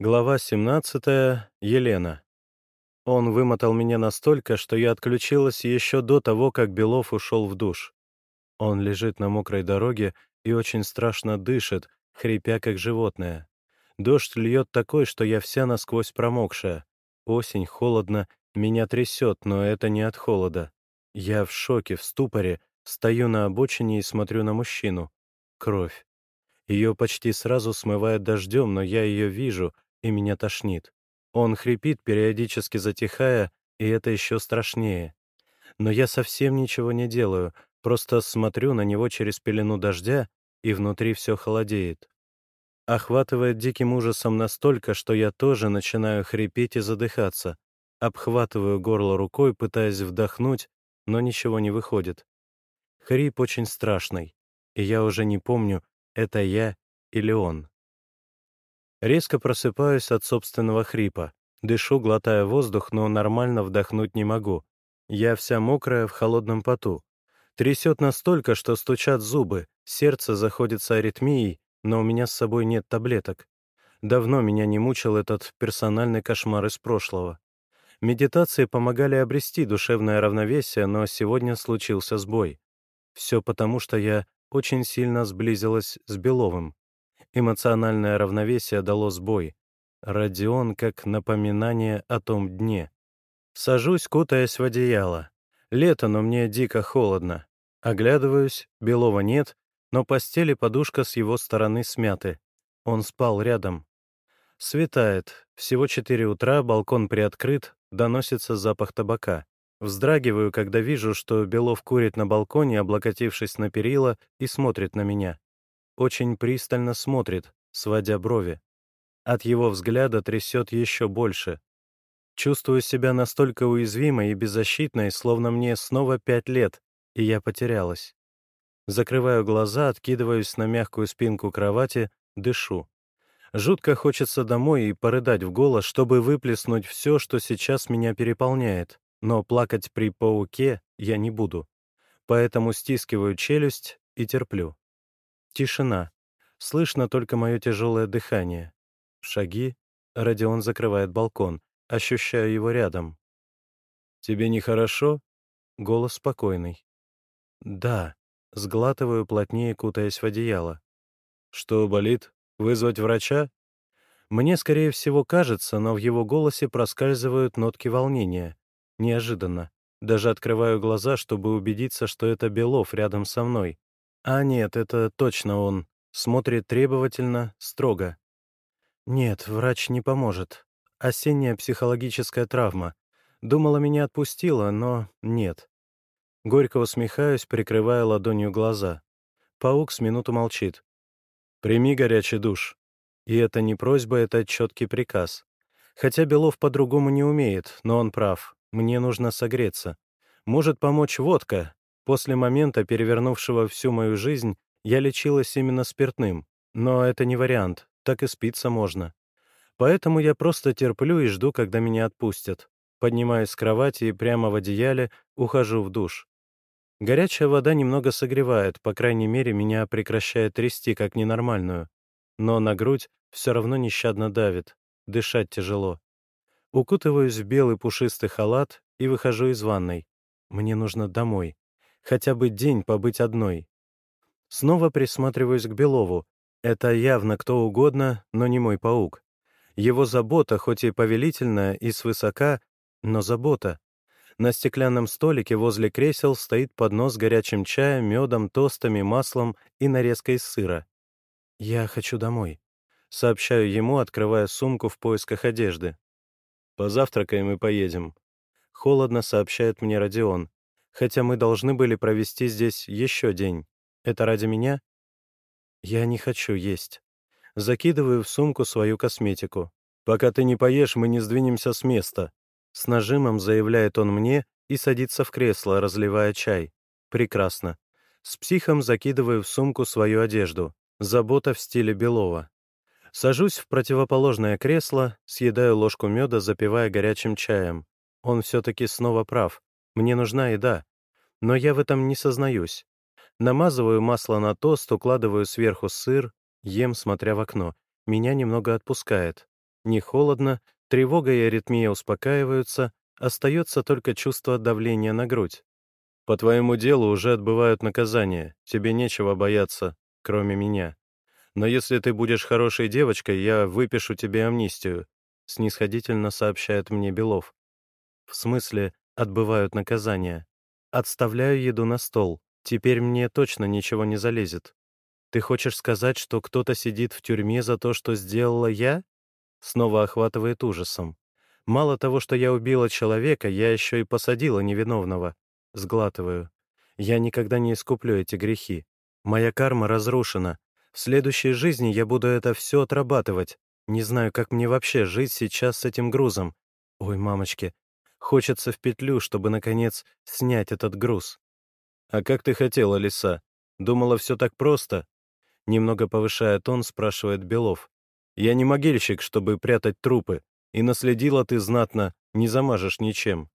Глава 17. Елена. Он вымотал меня настолько, что я отключилась еще до того, как Белов ушел в душ. Он лежит на мокрой дороге и очень страшно дышит, хрипя как животное. Дождь льет такой, что я вся насквозь промокшая. Осень, холодно, меня трясет, но это не от холода. Я в шоке, в ступоре, стою на обочине и смотрю на мужчину. Кровь. Ее почти сразу смывает дождем, но я ее вижу — и меня тошнит. Он хрипит, периодически затихая, и это еще страшнее. Но я совсем ничего не делаю, просто смотрю на него через пелену дождя, и внутри все холодеет. Охватывает диким ужасом настолько, что я тоже начинаю хрипеть и задыхаться. Обхватываю горло рукой, пытаясь вдохнуть, но ничего не выходит. Хрип очень страшный, и я уже не помню, это я или он. Резко просыпаюсь от собственного хрипа. Дышу, глотая воздух, но нормально вдохнуть не могу. Я вся мокрая в холодном поту. Трясет настолько, что стучат зубы, сердце заходится аритмией, но у меня с собой нет таблеток. Давно меня не мучил этот персональный кошмар из прошлого. Медитации помогали обрести душевное равновесие, но сегодня случился сбой. Все потому, что я очень сильно сблизилась с Беловым. Эмоциональное равновесие дало сбой. Родион как напоминание о том дне. Сажусь, кутаясь в одеяло. Лето, но мне дико холодно. Оглядываюсь, Белова нет, но постель и подушка с его стороны смяты. Он спал рядом. Светает. Всего четыре утра, балкон приоткрыт, доносится запах табака. Вздрагиваю, когда вижу, что Белов курит на балконе, облокотившись на перила, и смотрит на меня очень пристально смотрит, сводя брови. От его взгляда трясет еще больше. Чувствую себя настолько уязвимой и беззащитной, словно мне снова пять лет, и я потерялась. Закрываю глаза, откидываюсь на мягкую спинку кровати, дышу. Жутко хочется домой и порыдать в голос, чтобы выплеснуть все, что сейчас меня переполняет, но плакать при пауке я не буду. Поэтому стискиваю челюсть и терплю. Тишина. Слышно только мое тяжелое дыхание. Шаги. Родион закрывает балкон. Ощущаю его рядом. «Тебе нехорошо?» Голос спокойный. «Да». Сглатываю, плотнее кутаясь в одеяло. «Что болит? Вызвать врача?» Мне, скорее всего, кажется, но в его голосе проскальзывают нотки волнения. Неожиданно. Даже открываю глаза, чтобы убедиться, что это Белов рядом со мной. А нет, это точно он. Смотрит требовательно, строго. Нет, врач не поможет. Осенняя психологическая травма. Думала, меня отпустила, но нет. Горько усмехаюсь, прикрывая ладонью глаза. Паук с минуту молчит. «Прими горячий душ». И это не просьба, это четкий приказ. Хотя Белов по-другому не умеет, но он прав. Мне нужно согреться. Может помочь водка, После момента, перевернувшего всю мою жизнь, я лечилась именно спиртным. Но это не вариант, так и спиться можно. Поэтому я просто терплю и жду, когда меня отпустят. Поднимаюсь с кровати и прямо в одеяле ухожу в душ. Горячая вода немного согревает, по крайней мере, меня прекращает трясти как ненормальную. Но на грудь все равно нещадно давит, дышать тяжело. Укутываюсь в белый пушистый халат и выхожу из ванной. Мне нужно домой хотя бы день побыть одной. Снова присматриваюсь к Белову. Это явно кто угодно, но не мой паук. Его забота, хоть и повелительная и свысока, но забота. На стеклянном столике возле кресел стоит поднос с горячим чаем, медом, тостами, маслом и нарезкой сыра. «Я хочу домой», — сообщаю ему, открывая сумку в поисках одежды. «Позавтракаем и поедем», — холодно сообщает мне Родион хотя мы должны были провести здесь еще день. Это ради меня? Я не хочу есть. Закидываю в сумку свою косметику. «Пока ты не поешь, мы не сдвинемся с места», — с нажимом заявляет он мне и садится в кресло, разливая чай. Прекрасно. С психом закидываю в сумку свою одежду. Забота в стиле Белова. Сажусь в противоположное кресло, съедаю ложку меда, запивая горячим чаем. Он все-таки снова прав. Мне нужна еда. Но я в этом не сознаюсь. Намазываю масло на тост, укладываю сверху сыр, ем, смотря в окно. Меня немного отпускает. не холодно, тревога и аритмия успокаиваются, остается только чувство давления на грудь. По твоему делу уже отбывают наказание, тебе нечего бояться, кроме меня. Но если ты будешь хорошей девочкой, я выпишу тебе амнистию», — снисходительно сообщает мне Белов. «В смысле, отбывают наказание? Отставляю еду на стол. Теперь мне точно ничего не залезет. Ты хочешь сказать, что кто-то сидит в тюрьме за то, что сделала я?» Снова охватывает ужасом. «Мало того, что я убила человека, я еще и посадила невиновного». Сглатываю. «Я никогда не искуплю эти грехи. Моя карма разрушена, в следующей жизни я буду это все отрабатывать. Не знаю, как мне вообще жить сейчас с этим грузом. Ой, мамочки, хочется в петлю, чтобы, наконец, снять этот груз. «А как ты хотела, лиса? Думала, все так просто?» Немного повышая тон, спрашивает Белов. «Я не могильщик, чтобы прятать трупы, и наследила ты знатно, не замажешь ничем».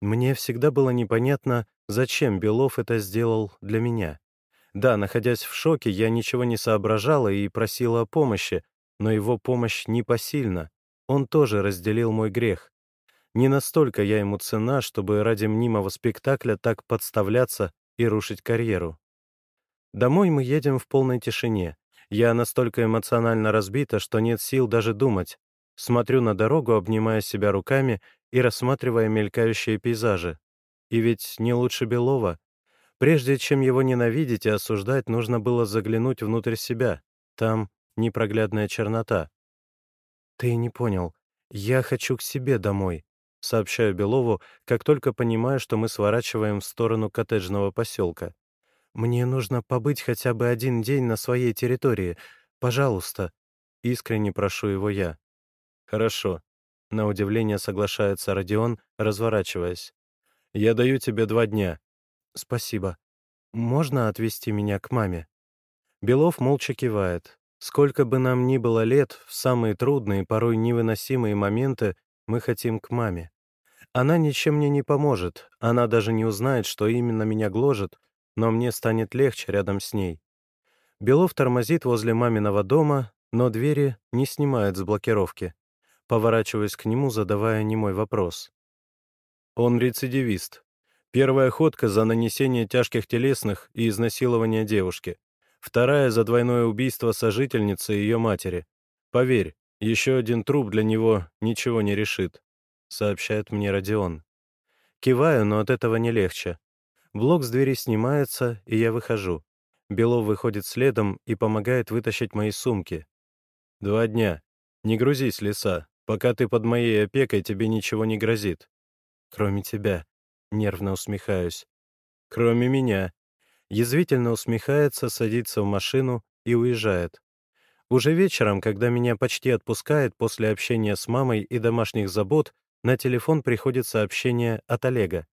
Мне всегда было непонятно, зачем Белов это сделал для меня. Да, находясь в шоке, я ничего не соображала и просила о помощи, но его помощь непосильна. Он тоже разделил мой грех. Не настолько я ему цена, чтобы ради мнимого спектакля так подставляться и рушить карьеру. Домой мы едем в полной тишине. Я настолько эмоционально разбита, что нет сил даже думать. Смотрю на дорогу, обнимая себя руками и рассматривая мелькающие пейзажи. И ведь не лучше Белова, Прежде чем его ненавидеть и осуждать, нужно было заглянуть внутрь себя. Там непроглядная чернота. «Ты не понял. Я хочу к себе домой», — сообщаю Белову, как только понимаю, что мы сворачиваем в сторону коттеджного поселка. «Мне нужно побыть хотя бы один день на своей территории. Пожалуйста». Искренне прошу его я. «Хорошо», — на удивление соглашается Родион, разворачиваясь. «Я даю тебе два дня. «Спасибо. Можно отвезти меня к маме?» Белов молча кивает. Сколько бы нам ни было лет, в самые трудные, порой невыносимые моменты мы хотим к маме. Она ничем мне не поможет, она даже не узнает, что именно меня гложет, но мне станет легче рядом с ней. Белов тормозит возле маминого дома, но двери не снимает с блокировки. Поворачиваюсь к нему, задавая немой вопрос. Он рецидивист, Первая ходка за нанесение тяжких телесных и изнасилование девушки. Вторая за двойное убийство сожительницы и ее матери. Поверь, еще один труп для него ничего не решит, сообщает мне Родион. Киваю, но от этого не легче. Блок с двери снимается, и я выхожу. Белов выходит следом и помогает вытащить мои сумки. «Два дня. Не грузись, лиса. Пока ты под моей опекой, тебе ничего не грозит. Кроме тебя. Нервно усмехаюсь. Кроме меня. Язвительно усмехается, садится в машину и уезжает. Уже вечером, когда меня почти отпускает после общения с мамой и домашних забот, на телефон приходит сообщение от Олега.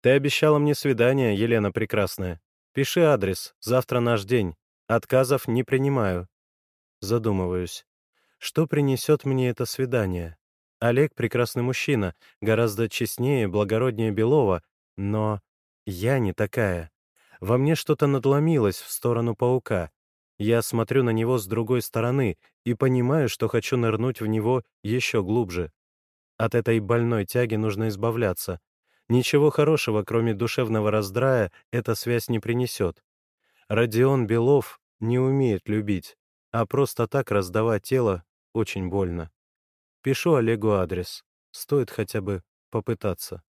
«Ты обещала мне свидание, Елена Прекрасная. Пиши адрес, завтра наш день. Отказов не принимаю». Задумываюсь. Что принесет мне это свидание? Олег — прекрасный мужчина, гораздо честнее, благороднее Белова, но я не такая. Во мне что-то надломилось в сторону паука. Я смотрю на него с другой стороны и понимаю, что хочу нырнуть в него еще глубже. От этой больной тяги нужно избавляться. Ничего хорошего, кроме душевного раздрая, эта связь не принесет. Родион Белов не умеет любить, а просто так раздавать тело очень больно. Пишу Олегу адрес. Стоит хотя бы попытаться.